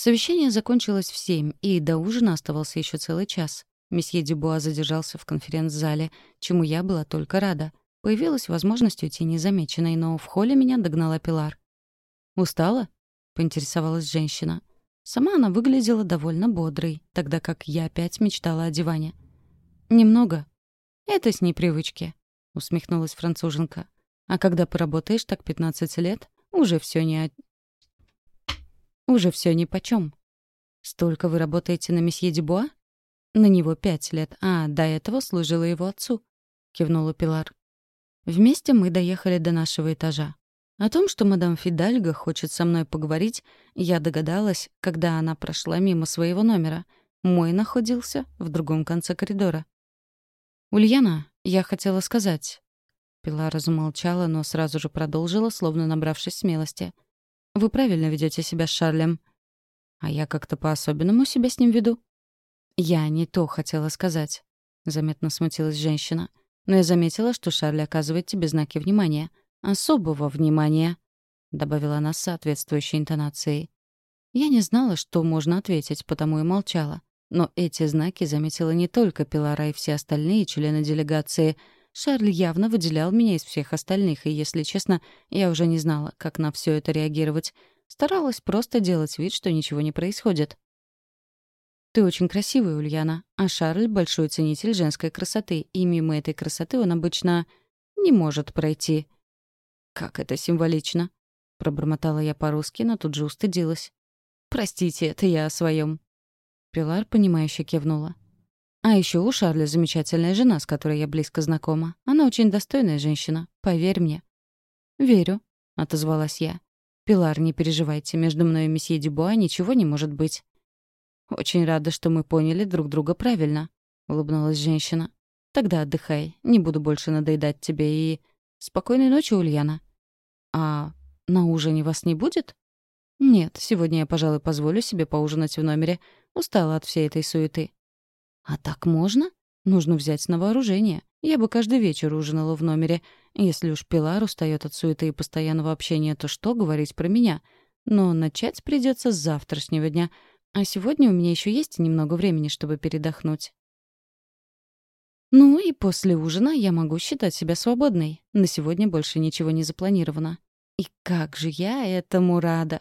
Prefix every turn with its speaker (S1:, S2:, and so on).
S1: Совещание закончилось в семь, и до ужина оставался еще целый час. Месье Дюбуа задержался в конференц-зале, чему я была только рада. Появилась возможность уйти незамеченной, но в холле меня догнала Пилар. «Устала?» — поинтересовалась женщина. Сама она выглядела довольно бодрой, тогда как я опять мечтала о диване. «Немного. Это с непривычки», — усмехнулась француженка. «А когда поработаешь так 15 лет, уже все не. Уже все нипочем. Столько вы работаете на месье Дюбуа? На него пять лет, а до этого служила его отцу, кивнула Пилар. Вместе мы доехали до нашего этажа. О том, что мадам Фидальго хочет со мной поговорить, я догадалась, когда она прошла мимо своего номера. Мой находился в другом конце коридора. «Ульяна, я хотела сказать...» Пилар замолчала, но сразу же продолжила, словно набравшись смелости — вы правильно ведете себя с Шарлем. А я как-то по-особенному себя с ним веду. Я не то хотела сказать. Заметно смутилась женщина. Но я заметила, что Шарль оказывает тебе знаки внимания. Особого внимания. Добавила она с соответствующей интонацией. Я не знала, что можно ответить, потому и молчала. Но эти знаки заметила не только Пилара и все остальные члены делегации — Шарль явно выделял меня из всех остальных, и, если честно, я уже не знала, как на все это реагировать. Старалась просто делать вид, что ничего не происходит. «Ты очень красивая, Ульяна, а Шарль — большой ценитель женской красоты, и мимо этой красоты он обычно не может пройти». «Как это символично!» — пробормотала я по-русски, но тут же устыдилась. «Простите, это я о своем. Пилар, понимающе кивнула. А еще у Шарля замечательная жена, с которой я близко знакома. Она очень достойная женщина, поверь мне». «Верю», — отозвалась я. «Пилар, не переживайте, между мной и месье Дюбуа ничего не может быть». «Очень рада, что мы поняли друг друга правильно», — улыбнулась женщина. «Тогда отдыхай, не буду больше надоедать тебе и... Спокойной ночи, Ульяна». «А на ужине вас не будет?» «Нет, сегодня я, пожалуй, позволю себе поужинать в номере. Устала от всей этой суеты». А так можно? Нужно взять на вооружение. Я бы каждый вечер ужинала в номере. Если уж Пилар устает от суеты и постоянного общения, то что говорить про меня? Но начать придется с завтрашнего дня. А сегодня у меня еще есть немного времени, чтобы передохнуть. Ну и после ужина я могу считать себя свободной. На сегодня больше ничего не запланировано. И как же я этому рада!